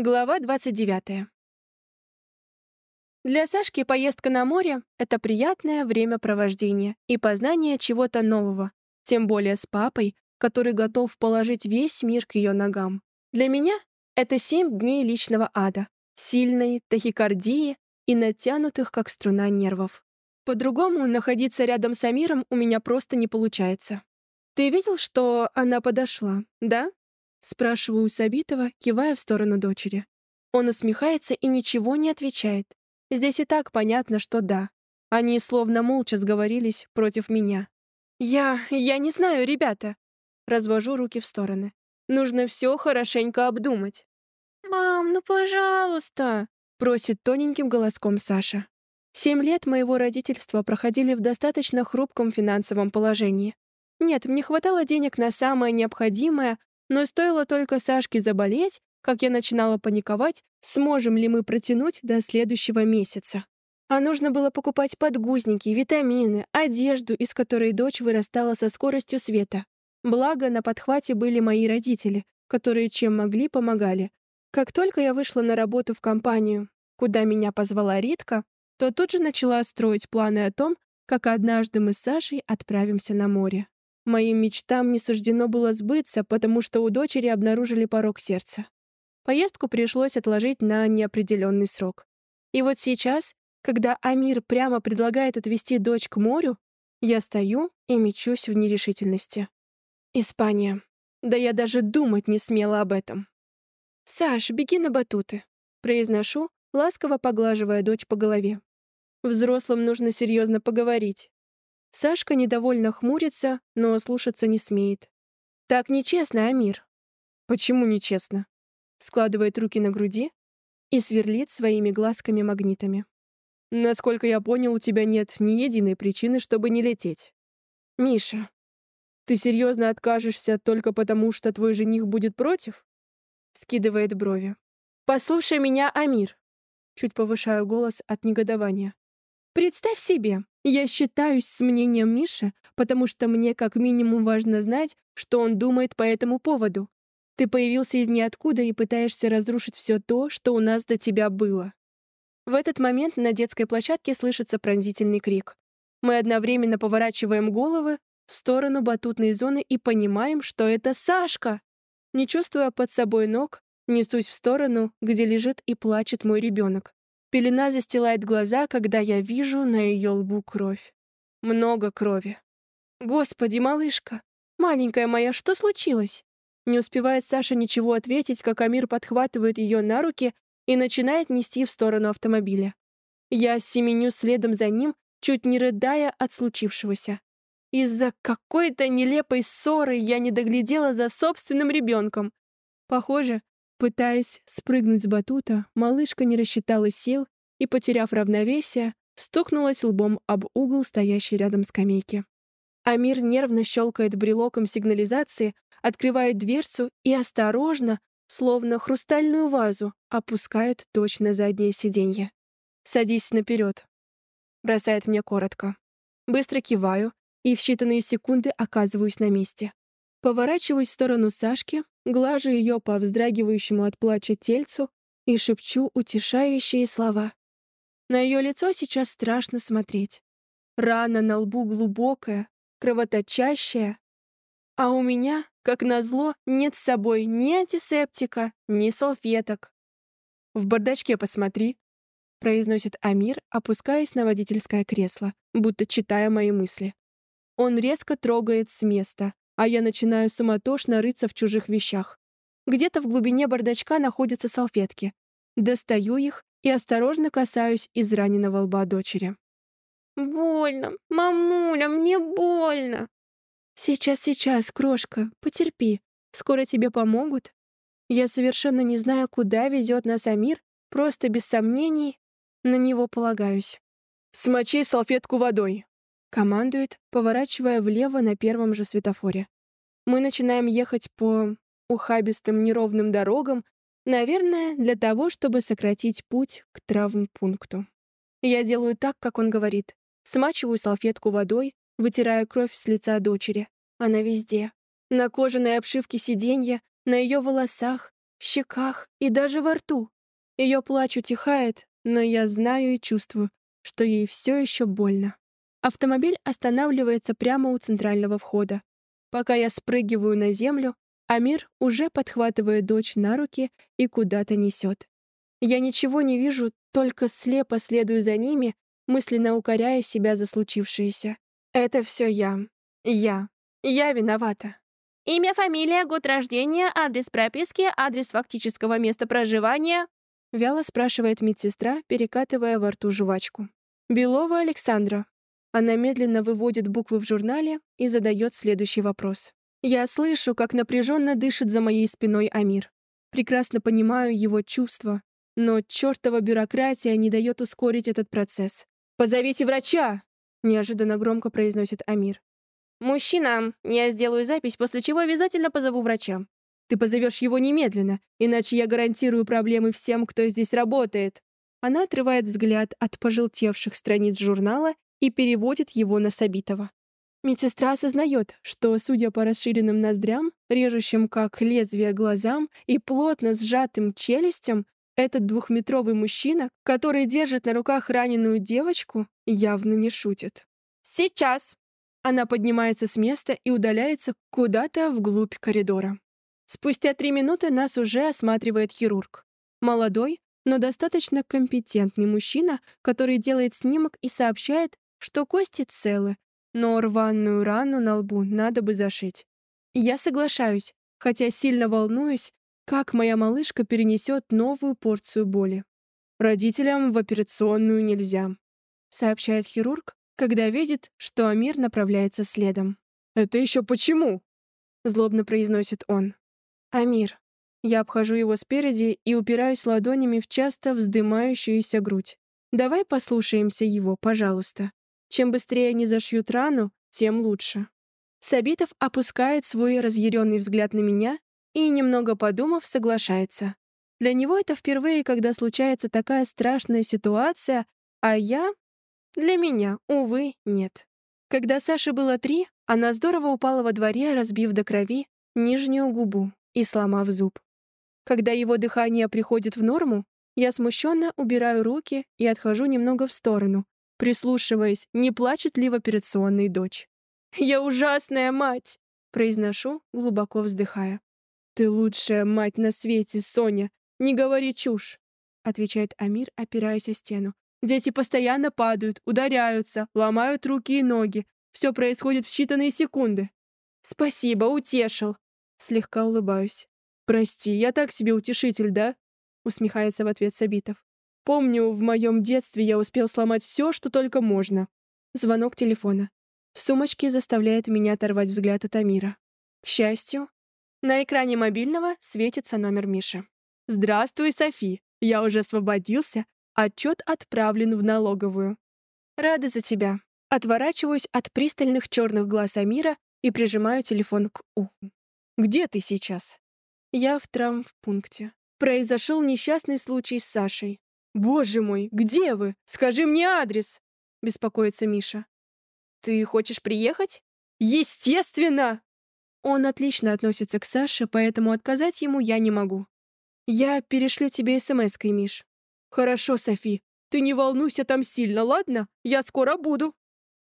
Глава 29. Для Сашки поездка на море — это приятное времяпровождение и познание чего-то нового, тем более с папой, который готов положить весь мир к ее ногам. Для меня это семь дней личного ада, сильной тахикардии и натянутых, как струна, нервов. По-другому находиться рядом с Амиром у меня просто не получается. «Ты видел, что она подошла, да?» Спрашиваю у Сабитова, кивая в сторону дочери. Он усмехается и ничего не отвечает. Здесь и так понятно, что да. Они словно молча сговорились против меня. «Я... я не знаю, ребята!» Развожу руки в стороны. Нужно все хорошенько обдумать. «Мам, ну пожалуйста!» Просит тоненьким голоском Саша. Семь лет моего родительства проходили в достаточно хрупком финансовом положении. Нет, мне хватало денег на самое необходимое, но стоило только Сашке заболеть, как я начинала паниковать, сможем ли мы протянуть до следующего месяца. А нужно было покупать подгузники, витамины, одежду, из которой дочь вырастала со скоростью света. Благо, на подхвате были мои родители, которые чем могли, помогали. Как только я вышла на работу в компанию, куда меня позвала Ритка, то тут же начала строить планы о том, как однажды мы с Сашей отправимся на море. Моим мечтам не суждено было сбыться, потому что у дочери обнаружили порог сердца. Поездку пришлось отложить на неопределенный срок. И вот сейчас, когда Амир прямо предлагает отвезти дочь к морю, я стою и мечусь в нерешительности. Испания. Да я даже думать не смела об этом. «Саш, беги на батуты», — произношу, ласково поглаживая дочь по голове. Взрослым нужно серьезно поговорить. Сашка недовольно хмурится, но слушаться не смеет. «Так нечестно, Амир». «Почему нечестно?» Складывает руки на груди и сверлит своими глазками-магнитами. «Насколько я понял, у тебя нет ни единой причины, чтобы не лететь». «Миша, ты серьезно откажешься только потому, что твой жених будет против?» Скидывает брови. «Послушай меня, Амир!» Чуть повышаю голос от негодования. «Представь себе, я считаюсь с мнением Миши, потому что мне как минимум важно знать, что он думает по этому поводу. Ты появился из ниоткуда и пытаешься разрушить все то, что у нас до тебя было. В этот момент на детской площадке слышится пронзительный крик. Мы одновременно поворачиваем головы в сторону батутной зоны и понимаем, что это Сашка. Не чувствуя под собой ног, несусь в сторону, где лежит и плачет мой ребенок. Пелена застилает глаза, когда я вижу на ее лбу кровь. Много крови. Господи, малышка! Маленькая моя, что случилось? Не успевает Саша ничего ответить, как Амир подхватывает ее на руки и начинает нести в сторону автомобиля. Я семеню следом за ним, чуть не рыдая от случившегося. Из-за какой-то нелепой ссоры я не доглядела за собственным ребенком. Похоже, Пытаясь спрыгнуть с батута, малышка не рассчитала сил и, потеряв равновесие, стукнулась лбом об угол стоящей рядом скамейки. Амир нервно щелкает брелоком сигнализации, открывает дверцу и осторожно, словно хрустальную вазу, опускает дочь на заднее сиденье. «Садись наперед», — бросает мне коротко. Быстро киваю и в считанные секунды оказываюсь на месте. Поворачиваюсь в сторону Сашки, глажу ее по вздрагивающему от плача тельцу и шепчу утешающие слова. На ее лицо сейчас страшно смотреть. Рана на лбу глубокая, кровоточащая, а у меня, как назло, нет с собой ни антисептика, ни салфеток. «В бардачке посмотри», — произносит Амир, опускаясь на водительское кресло, будто читая мои мысли. Он резко трогает с места, а я начинаю суматошно рыться в чужих вещах. Где-то в глубине бардачка находятся салфетки. Достаю их и осторожно касаюсь израненного лба дочери. «Больно! Мамуля, мне больно!» «Сейчас, сейчас, крошка, потерпи. Скоро тебе помогут». Я совершенно не знаю, куда везет нас Амир, просто без сомнений на него полагаюсь. «Смочи салфетку водой», Командует, поворачивая влево на первом же светофоре. Мы начинаем ехать по ухабистым неровным дорогам, наверное, для того, чтобы сократить путь к травмпункту. Я делаю так, как он говорит. Смачиваю салфетку водой, вытирая кровь с лица дочери. Она везде. На кожаной обшивке сиденья, на ее волосах, щеках и даже во рту. Ее плач утихает, но я знаю и чувствую, что ей все еще больно. Автомобиль останавливается прямо у центрального входа. Пока я спрыгиваю на землю, Амир уже подхватывает дочь на руки и куда-то несет. Я ничего не вижу, только слепо следую за ними, мысленно укоряя себя за случившееся. Это все я. Я. Я виновата. Имя, фамилия, год рождения, адрес прописки, адрес фактического места проживания. Вяло спрашивает медсестра, перекатывая во рту жвачку. Белова Александра. Она медленно выводит буквы в журнале и задает следующий вопрос. Я слышу, как напряженно дышит за моей спиной Амир. Прекрасно понимаю его чувства, но чертова бюрократия не дает ускорить этот процесс. «Позовите врача!» — неожиданно громко произносит Амир. «Мужчина, я сделаю запись, после чего обязательно позову врача. Ты позовешь его немедленно, иначе я гарантирую проблемы всем, кто здесь работает». Она отрывает взгляд от пожелтевших страниц журнала и переводит его на Сабитова. Медсестра осознает, что, судя по расширенным ноздрям, режущим как лезвие глазам и плотно сжатым челюстям, этот двухметровый мужчина, который держит на руках раненую девочку, явно не шутит. «Сейчас!» Она поднимается с места и удаляется куда-то вглубь коридора. Спустя три минуты нас уже осматривает хирург. Молодой, но достаточно компетентный мужчина, который делает снимок и сообщает, что кости целы, но рваную рану на лбу надо бы зашить. Я соглашаюсь, хотя сильно волнуюсь, как моя малышка перенесет новую порцию боли. Родителям в операционную нельзя, сообщает хирург, когда видит, что Амир направляется следом. «Это еще почему?» — злобно произносит он. «Амир». Я обхожу его спереди и упираюсь ладонями в часто вздымающуюся грудь. «Давай послушаемся его, пожалуйста. Чем быстрее они зашьют рану, тем лучше». Сабитов опускает свой разъяренный взгляд на меня и, немного подумав, соглашается. Для него это впервые, когда случается такая страшная ситуация, а я... Для меня, увы, нет. Когда Саше было три, она здорово упала во дворе, разбив до крови нижнюю губу и сломав зуб. Когда его дыхание приходит в норму, я смущенно убираю руки и отхожу немного в сторону, прислушиваясь, не плачет ли в операционной дочь. «Я ужасная мать!» — произношу, глубоко вздыхая. «Ты лучшая мать на свете, Соня! Не говори чушь!» — отвечает Амир, опираясь о стену. «Дети постоянно падают, ударяются, ломают руки и ноги. Все происходит в считанные секунды». «Спасибо, утешил!» Слегка улыбаюсь. «Прости, я так себе утешитель, да?» Усмехается в ответ Сабитов. «Помню, в моем детстве я успел сломать все, что только можно». Звонок телефона. В сумочке заставляет меня оторвать взгляд от Амира. К счастью, на экране мобильного светится номер Миши. «Здравствуй, Софи. Я уже освободился. Отчет отправлен в налоговую. Рада за тебя». Отворачиваюсь от пристальных черных глаз Амира и прижимаю телефон к уху. Где ты сейчас? Я в травмпункте. Произошел несчастный случай с Сашей. Боже мой, где вы? Скажи мне адрес! Беспокоится Миша. Ты хочешь приехать? Естественно! Он отлично относится к Саше, поэтому отказать ему я не могу. Я перешлю тебе смс-кой, Миш. Хорошо, Софи. Ты не волнуйся там сильно, ладно? Я скоро буду.